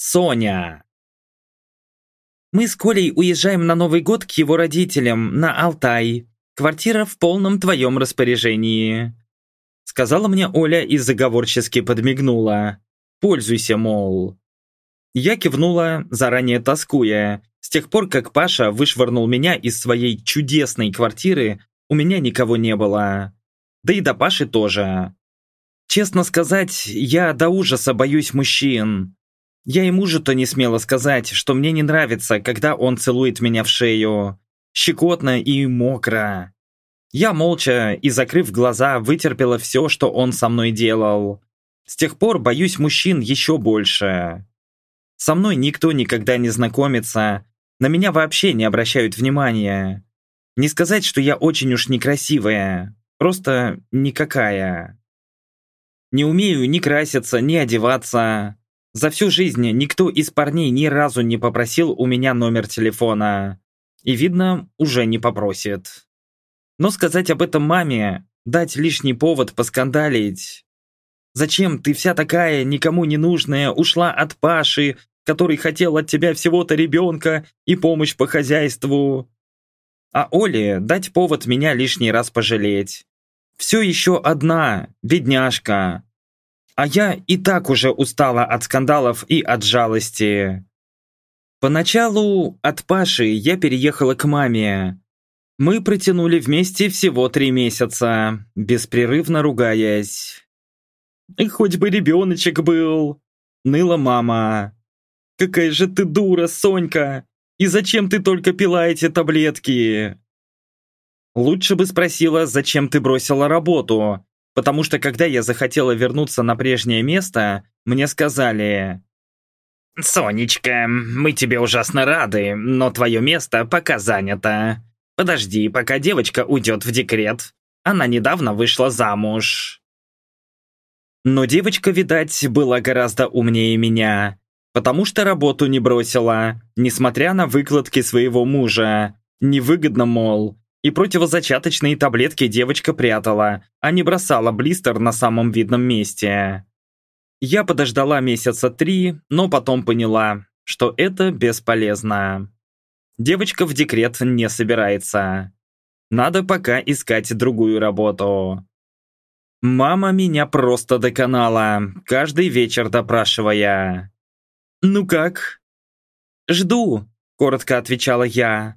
Соня. Мы с Колей уезжаем на Новый год к его родителям, на Алтай. Квартира в полном твоем распоряжении. Сказала мне Оля и заговорчески подмигнула. Пользуйся, мол. Я кивнула, заранее тоскуя. С тех пор, как Паша вышвырнул меня из своей чудесной квартиры, у меня никого не было. Да и до Паши тоже. Честно сказать, я до ужаса боюсь мужчин. Я и мужу-то не смела сказать, что мне не нравится, когда он целует меня в шею. Щекотно и мокро. Я молча и, закрыв глаза, вытерпела все, что он со мной делал. С тех пор боюсь мужчин еще больше. Со мной никто никогда не знакомится, на меня вообще не обращают внимания. Не сказать, что я очень уж некрасивая, просто никакая. Не умею ни краситься, ни одеваться. За всю жизнь никто из парней ни разу не попросил у меня номер телефона. И, видно, уже не попросит. Но сказать об этом маме, дать лишний повод поскандалить. Зачем ты вся такая, никому не нужная, ушла от Паши, который хотел от тебя всего-то ребенка и помощь по хозяйству? А Оле дать повод меня лишний раз пожалеть. Все еще одна, бедняжка, а я и так уже устала от скандалов и от жалости. Поначалу от Паши я переехала к маме. Мы протянули вместе всего три месяца, беспрерывно ругаясь. «И хоть бы ребеночек был!» — ныла мама. «Какая же ты дура, Сонька! И зачем ты только пила эти таблетки?» Лучше бы спросила, зачем ты бросила работу, потому что когда я захотела вернуться на прежнее место, мне сказали «Сонечка, мы тебе ужасно рады, но твое место пока занято. Подожди, пока девочка уйдет в декрет. Она недавно вышла замуж». Но девочка, видать, была гораздо умнее меня, потому что работу не бросила, несмотря на выкладки своего мужа. Невыгодно, мол, и противозачаточные таблетки девочка прятала, а не бросала блистер на самом видном месте. Я подождала месяца три, но потом поняла, что это бесполезно. Девочка в декрет не собирается. Надо пока искать другую работу. Мама меня просто доконала, каждый вечер допрашивая. «Ну как?» «Жду», — коротко отвечала я.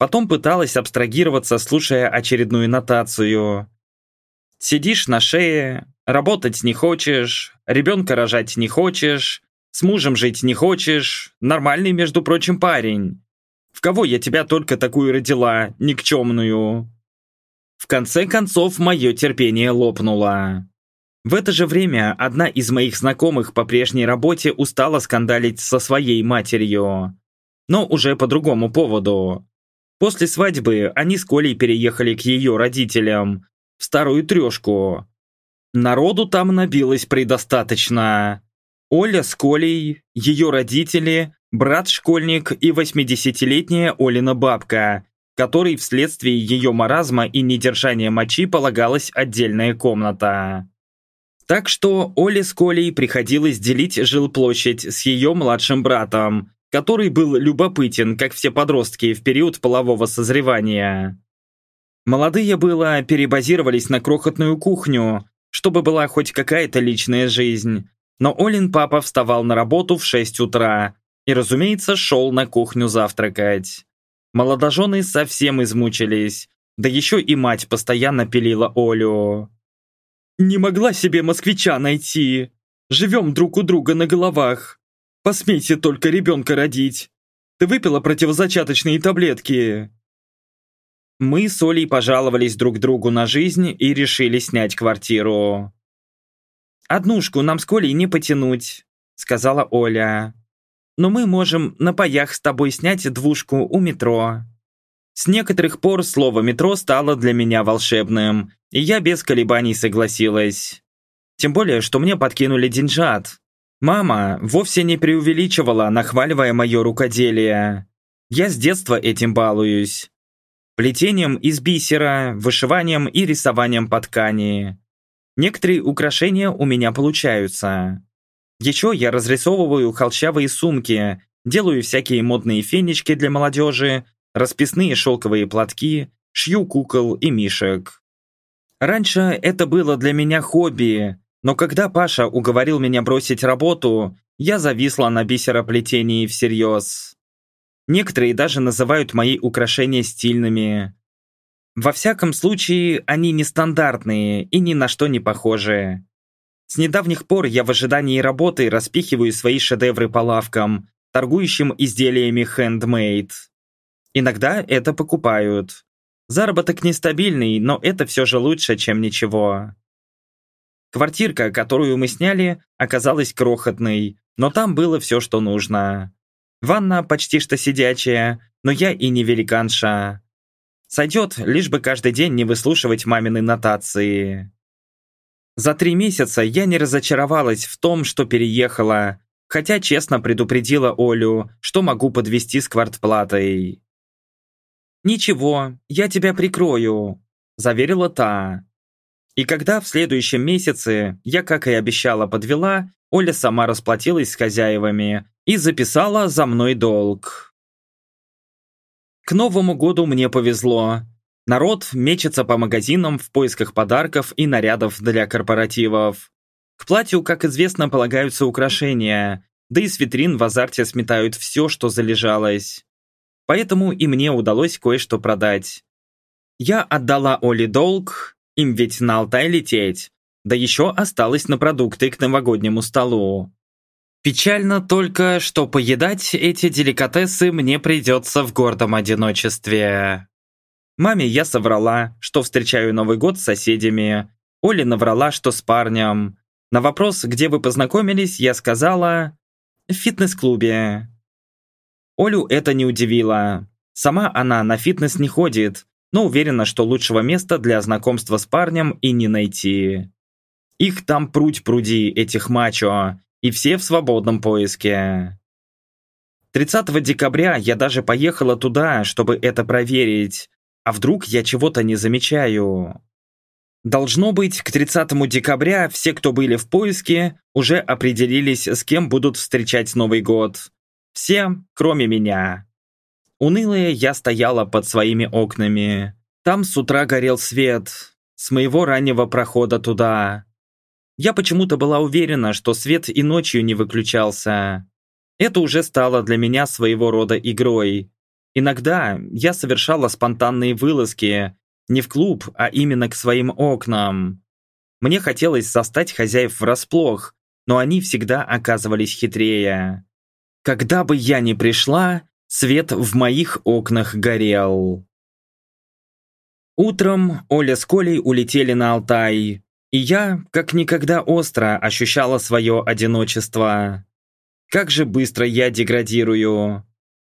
Потом пыталась абстрагироваться, слушая очередную нотацию. Сидишь на шее, работать не хочешь, ребенка рожать не хочешь, с мужем жить не хочешь, нормальный, между прочим, парень. В кого я тебя только такую родила, никчемную? В конце концов, мое терпение лопнуло. В это же время одна из моих знакомых по прежней работе устала скандалить со своей матерью. Но уже по другому поводу. После свадьбы они с Колей переехали к ее родителям, в старую трешку. Народу там набилось предостаточно. Оля с Колей, ее родители, брат-школьник и 80-летняя Олина бабка, которой вследствие ее маразма и недержания мочи полагалась отдельная комната. Так что Оле с Колей приходилось делить жилплощадь с ее младшим братом, который был любопытен, как все подростки в период полового созревания. Молодые было перебазировались на крохотную кухню, чтобы была хоть какая-то личная жизнь. Но Олин папа вставал на работу в 6 утра и, разумеется, шел на кухню завтракать. Молодожены совсем измучились, да еще и мать постоянно пилила Олю. «Не могла себе москвича найти. Живем друг у друга на головах. Посмейте только ребенка родить. Ты выпила противозачаточные таблетки?» Мы с Олей пожаловались друг другу на жизнь и решили снять квартиру. «Однушку нам с Колей не потянуть», — сказала Оля. «Но мы можем на паях с тобой снять двушку у метро». С некоторых пор слово «метро» стало для меня волшебным, и я без колебаний согласилась. Тем более, что мне подкинули деньжат. Мама вовсе не преувеличивала, нахваливая мое рукоделие. Я с детства этим балуюсь. Плетением из бисера, вышиванием и рисованием по ткани. Некоторые украшения у меня получаются. Еще я разрисовываю холщавые сумки, делаю всякие модные фенечки для молодежи, расписные шелковые платки, шью кукол и мишек. Раньше это было для меня хобби, но когда Паша уговорил меня бросить работу, я зависла на бисероплетении всерьез. Некоторые даже называют мои украшения стильными. Во всяком случае, они нестандартные и ни на что не похожи. С недавних пор я в ожидании работы распихиваю свои шедевры по лавкам, торгующим изделиями handmade. Иногда это покупают. Заработок нестабильный, но это все же лучше, чем ничего. Квартирка, которую мы сняли, оказалась крохотной, но там было все, что нужно. Ванна почти что сидячая, но я и не великанша. Сойдет, лишь бы каждый день не выслушивать мамины нотации. За три месяца я не разочаровалась в том, что переехала, хотя честно предупредила Олю, что могу подвести с квартплатой. «Ничего, я тебя прикрою», – заверила та. И когда в следующем месяце я, как и обещала, подвела, Оля сама расплатилась с хозяевами и записала за мной долг. К Новому году мне повезло. Народ мечется по магазинам в поисках подарков и нарядов для корпоративов. К платью, как известно, полагаются украшения, да и с витрин в азарте сметают все, что залежалось. Поэтому и мне удалось кое-что продать. Я отдала Оле долг, им ведь на Алтай лететь, да еще осталось на продукты к новогоднему столу. Печально только, что поедать эти деликатесы мне придется в гордом одиночестве. Маме я соврала, что встречаю Новый год с соседями. Оле наврала, что с парнем. На вопрос, где вы познакомились, я сказала «в фитнес-клубе». Олю это не удивило. Сама она на фитнес не ходит, но уверена, что лучшего места для знакомства с парнем и не найти. Их там пруть пруди, этих мачо, и все в свободном поиске. 30 декабря я даже поехала туда, чтобы это проверить, а вдруг я чего-то не замечаю? Должно быть, к 30 декабря все, кто были в поиске, уже определились, с кем будут встречать Новый год. Все, кроме меня. Унылая я стояла под своими окнами. Там с утра горел свет. С моего раннего прохода туда. Я почему-то была уверена, что свет и ночью не выключался. Это уже стало для меня своего рода игрой. Иногда я совершала спонтанные вылазки не в клуб, а именно к своим окнам. Мне хотелось застать хозяев врасплох, но они всегда оказывались хитрее. Когда бы я ни пришла, свет в моих окнах горел. Утром Оля с Колей улетели на Алтай, и я, как никогда остро, ощущала свое одиночество. Как же быстро я деградирую.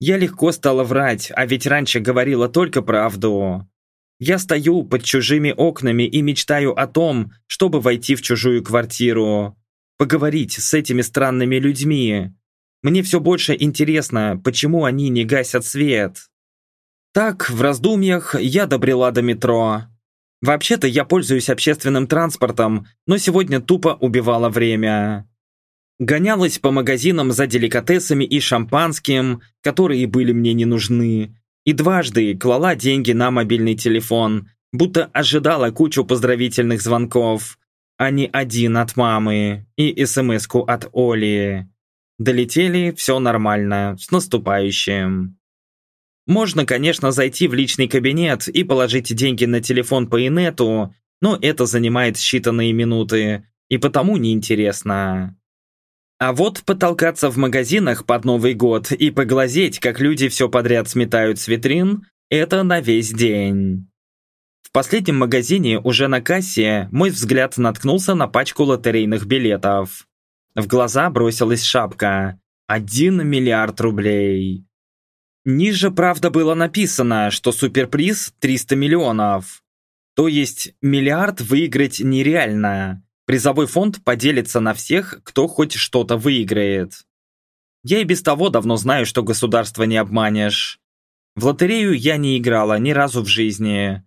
Я легко стала врать, а ведь раньше говорила только правду. Я стою под чужими окнами и мечтаю о том, чтобы войти в чужую квартиру. Поговорить с этими странными людьми. Мне все больше интересно, почему они не гасят свет. Так, в раздумьях, я добрела до метро. Вообще-то я пользуюсь общественным транспортом, но сегодня тупо убивала время. Гонялась по магазинам за деликатесами и шампанским, которые были мне не нужны. И дважды клала деньги на мобильный телефон, будто ожидала кучу поздравительных звонков, а не один от мамы и смс от Оли. Долетели, все нормально, с наступающим. Можно, конечно, зайти в личный кабинет и положить деньги на телефон по инету, но это занимает считанные минуты, и потому неинтересно. А вот потолкаться в магазинах под Новый год и поглазеть, как люди все подряд сметают с витрин, это на весь день. В последнем магазине, уже на кассе, мой взгляд наткнулся на пачку лотерейных билетов. В глаза бросилась шапка. Один миллиард рублей. Ниже, правда, было написано, что суперприз 300 миллионов. То есть миллиард выиграть нереально. Призовой фонд поделится на всех, кто хоть что-то выиграет. Я и без того давно знаю, что государство не обманешь. В лотерею я не играла ни разу в жизни.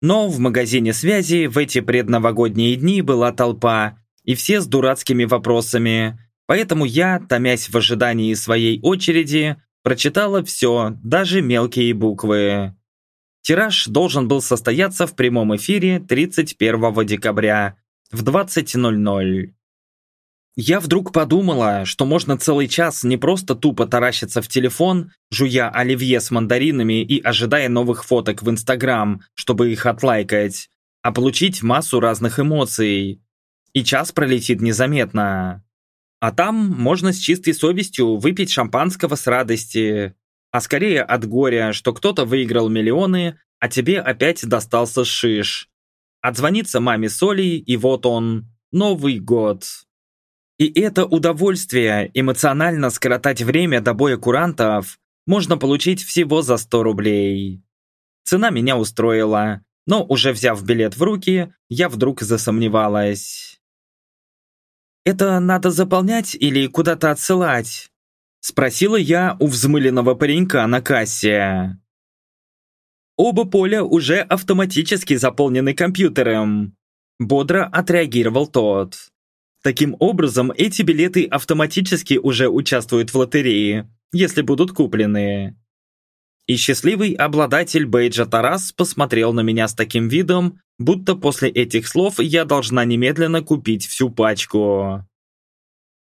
Но в магазине связи в эти предновогодние дни была толпа, и все с дурацкими вопросами. Поэтому я, томясь в ожидании своей очереди, прочитала все, даже мелкие буквы. Тираж должен был состояться в прямом эфире 31 декабря в 20.00. Я вдруг подумала, что можно целый час не просто тупо таращиться в телефон, жуя оливье с мандаринами и ожидая новых фоток в Инстаграм, чтобы их отлайкать, а получить массу разных эмоций. И час пролетит незаметно. А там можно с чистой совестью выпить шампанского с радости, а скорее от горя, что кто-то выиграл миллионы, а тебе опять достался шиш. Отзвониться маме Соли, и вот он, Новый год. И это удовольствие эмоционально скоротать время до боя курантов можно получить всего за 100 рублей. Цена меня устроила, но уже взяв билет в руки, я вдруг засомневалась. «Это надо заполнять или куда-то отсылать?» Спросила я у взмыленного паренька на кассе. Оба поля уже автоматически заполнены компьютером. Бодро отреагировал тот. Таким образом, эти билеты автоматически уже участвуют в лотерее, если будут куплены. И счастливый обладатель бейджа Тарас посмотрел на меня с таким видом, будто после этих слов я должна немедленно купить всю пачку.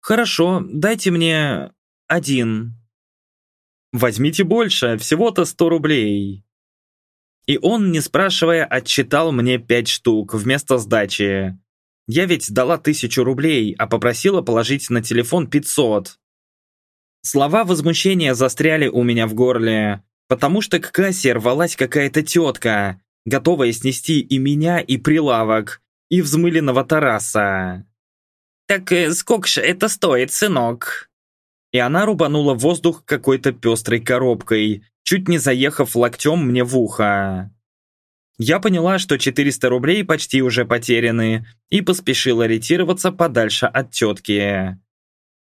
«Хорошо, дайте мне один». «Возьмите больше, всего-то 100 рублей». И он, не спрашивая, отчитал мне пять штук вместо сдачи. Я ведь дала тысячу рублей, а попросила положить на телефон 500. Слова возмущения застряли у меня в горле, потому что к кассе рвалась какая-то тетка, готовая снести и меня, и прилавок, и взмыленного Тараса. «Так э, сколько же это стоит, сынок?» И она рубанула воздух какой-то пестрой коробкой, чуть не заехав локтем мне в ухо. Я поняла, что 400 рублей почти уже потеряны, и поспешила ретироваться подальше от тетки.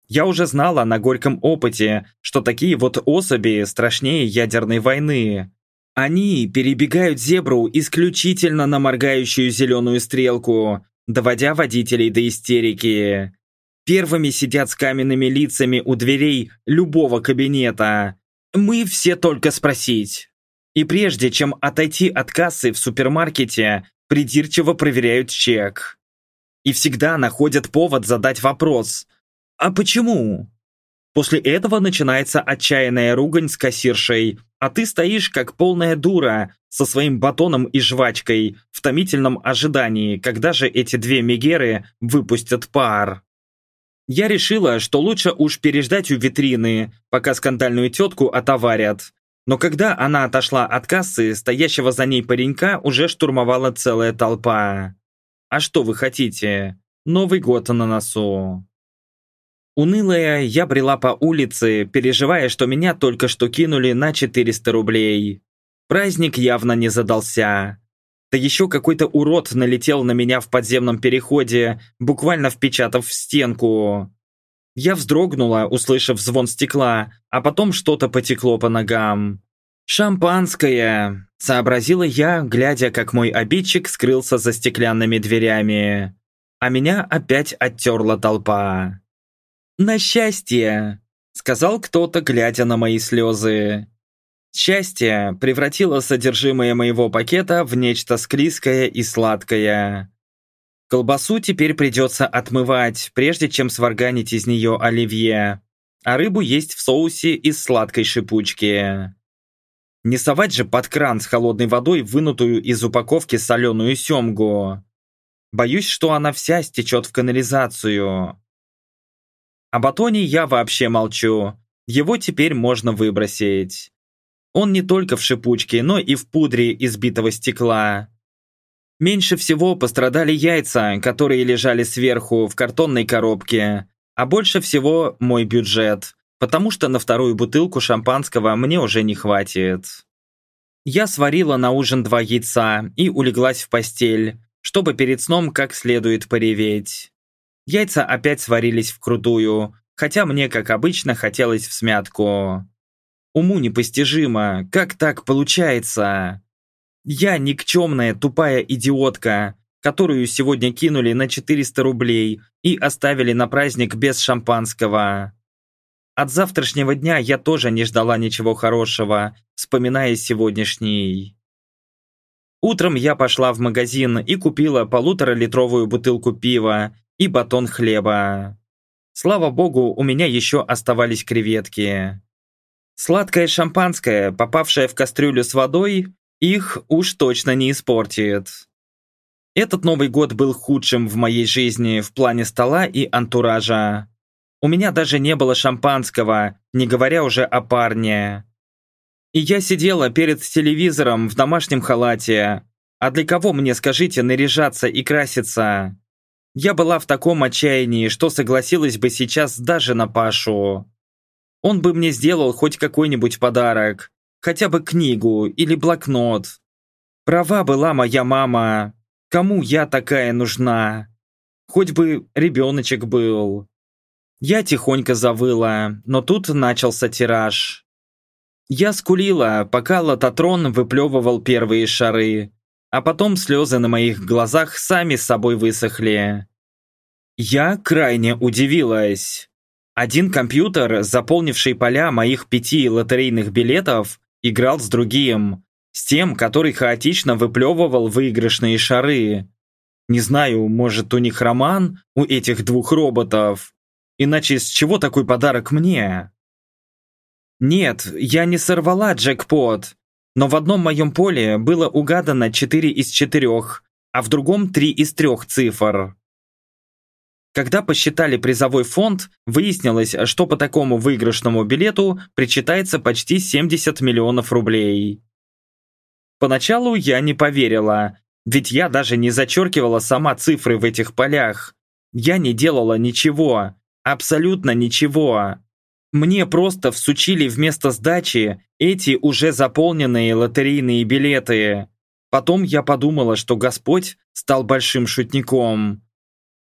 Я уже знала на горьком опыте, что такие вот особи страшнее ядерной войны. Они перебегают зебру исключительно на моргающую зеленую стрелку, доводя водителей до истерики. Первыми сидят с каменными лицами у дверей любого кабинета, мы все только спросить. И прежде чем отойти от кассы в супермаркете, придирчиво проверяют чек. И всегда находят повод задать вопрос «А почему?». После этого начинается отчаянная ругань с кассиршей, а ты стоишь как полная дура со своим батоном и жвачкой в томительном ожидании, когда же эти две мегеры выпустят пар. Я решила, что лучше уж переждать у витрины, пока скандальную тетку отоварят. Но когда она отошла от кассы, стоящего за ней паренька уже штурмовала целая толпа. А что вы хотите? Новый год на носу. Унылая, я брела по улице, переживая, что меня только что кинули на 400 рублей. Праздник явно не задался. Да еще какой-то урод налетел на меня в подземном переходе, буквально впечатав в стенку. Я вздрогнула, услышав звон стекла, а потом что-то потекло по ногам. «Шампанское!» – сообразила я, глядя, как мой обидчик скрылся за стеклянными дверями. А меня опять оттерла толпа. «На счастье!» – сказал кто-то, глядя на мои слезы. Счастье превратило содержимое моего пакета в нечто склизкое и сладкое. Колбасу теперь придется отмывать, прежде чем сварганить из нее оливье, а рыбу есть в соусе из сладкой шипучки. Не совать же под кран с холодной водой вынутую из упаковки соленую семгу. Боюсь, что она вся стечет в канализацию. О батоне я вообще молчу. Его теперь можно выбросить. Он не только в шипучке, но и в пудре избитого стекла. Меньше всего пострадали яйца, которые лежали сверху в картонной коробке, а больше всего мой бюджет, потому что на вторую бутылку шампанского мне уже не хватит. Я сварила на ужин два яйца и улеглась в постель, чтобы перед сном как следует пореветь. Яйца опять сварились вкрутую, хотя мне, как обычно, хотелось в смятку. Уму непостижимо, как так получается? Я никчемная тупая идиотка, которую сегодня кинули на 400 рублей и оставили на праздник без шампанского. От завтрашнего дня я тоже не ждала ничего хорошего, вспоминая сегодняшний. Утром я пошла в магазин и купила полуторалитровую бутылку пива и батон хлеба. Слава богу, у меня еще оставались креветки. Сладкое шампанское, попавшее в кастрюлю с водой, их уж точно не испортит. Этот Новый год был худшим в моей жизни в плане стола и антуража. У меня даже не было шампанского, не говоря уже о парне. И я сидела перед телевизором в домашнем халате. А для кого мне, скажите, наряжаться и краситься? Я была в таком отчаянии, что согласилась бы сейчас даже на Пашу. Он бы мне сделал хоть какой-нибудь подарок, хотя бы книгу или блокнот. Права была моя мама. Кому я такая нужна? Хоть бы ребеночек был. Я тихонько завыла, но тут начался тираж. Я скулила, пока лототрон выплевывал первые шары, а потом слезы на моих глазах сами с собой высохли. Я крайне удивилась. Один компьютер, заполнивший поля моих пяти лотерейных билетов, играл с другим, с тем, который хаотично выплевывал выигрышные шары. Не знаю, может у них роман, у этих двух роботов? Иначе с чего такой подарок мне? Нет, я не сорвала джекпот, но в одном моем поле было угадано 4 из 4, а в другом 3 из 3 цифр. Когда посчитали призовой фонд, выяснилось, что по такому выигрышному билету причитается почти 70 миллионов рублей. Поначалу я не поверила, ведь я даже не зачеркивала сама цифры в этих полях. Я не делала ничего, абсолютно ничего. Мне просто всучили вместо сдачи эти уже заполненные лотерейные билеты. Потом я подумала, что Господь стал большим шутником.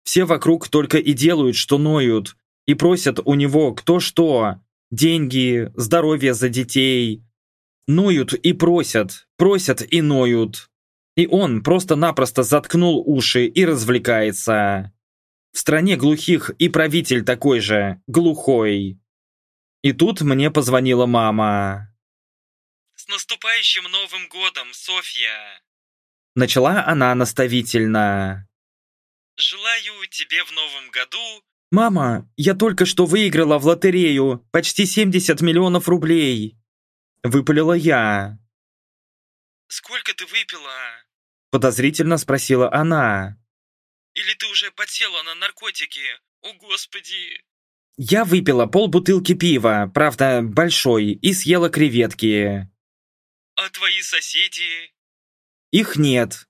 Все вокруг только и делают, что ноют, и просят у него кто что. Деньги, здоровье за детей. Ноют и просят, просят и ноют. И он просто-напросто заткнул уши и развлекается. В стране глухих и правитель такой же, глухой. И тут мне позвонила мама. «С наступающим Новым годом, Софья!» Начала она наставительно. Желаю тебе в новом году... Мама, я только что выиграла в лотерею почти 70 миллионов рублей. Выпалила я. Сколько ты выпила? Подозрительно спросила она. Или ты уже подсела на наркотики? О, Господи! Я выпила полбутылки пива, правда, большой, и съела креветки. А твои соседи? Их нет.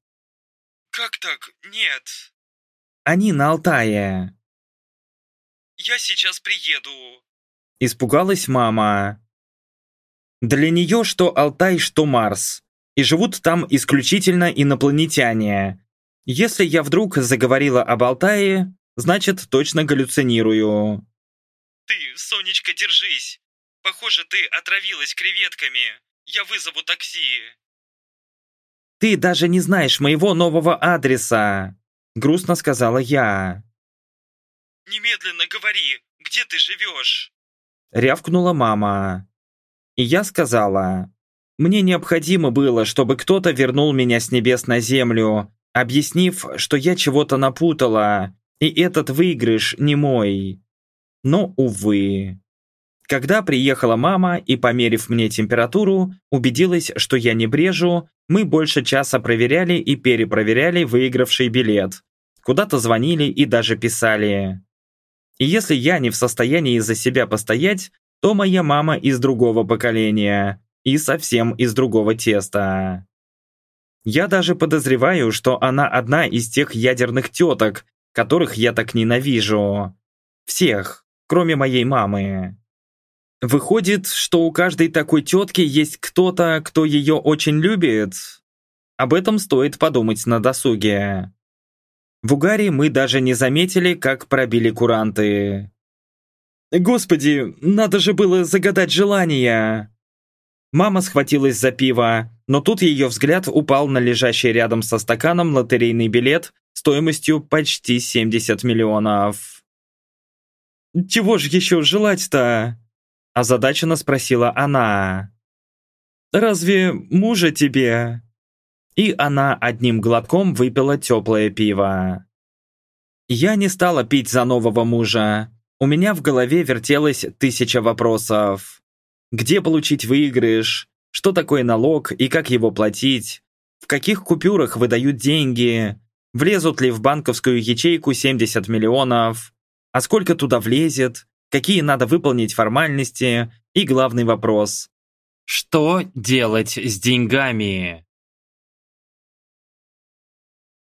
Как так? Нет. Они на Алтае. Я сейчас приеду. Испугалась мама. Для нее что Алтай, что Марс. И живут там исключительно инопланетяне. Если я вдруг заговорила об Алтае, значит точно галлюцинирую. Ты, Сонечка, держись. Похоже, ты отравилась креветками. Я вызову такси. Ты даже не знаешь моего нового адреса. Грустно сказала я. «Немедленно говори, где ты живешь?» Рявкнула мама. И я сказала. Мне необходимо было, чтобы кто-то вернул меня с небес на землю, объяснив, что я чего-то напутала, и этот выигрыш не мой. Но, увы. Когда приехала мама и, померив мне температуру, убедилась, что я не брежу, мы больше часа проверяли и перепроверяли выигравший билет. Куда-то звонили и даже писали. И если я не в состоянии за себя постоять, то моя мама из другого поколения и совсем из другого теста. Я даже подозреваю, что она одна из тех ядерных теток, которых я так ненавижу. Всех, кроме моей мамы. Выходит, что у каждой такой тетки есть кто-то, кто ее очень любит? Об этом стоит подумать на досуге. В угаре мы даже не заметили, как пробили куранты. «Господи, надо же было загадать желание!» Мама схватилась за пиво, но тут ее взгляд упал на лежащий рядом со стаканом лотерейный билет стоимостью почти 70 миллионов. «Чего же еще желать-то?» озадаченно спросила она. «Разве мужа тебе?» И она одним глотком выпила теплое пиво. Я не стала пить за нового мужа. У меня в голове вертелось тысяча вопросов. Где получить выигрыш? Что такое налог и как его платить? В каких купюрах выдают деньги? Влезут ли в банковскую ячейку 70 миллионов? А сколько туда влезет? Какие надо выполнить формальности? И главный вопрос. Что делать с деньгами?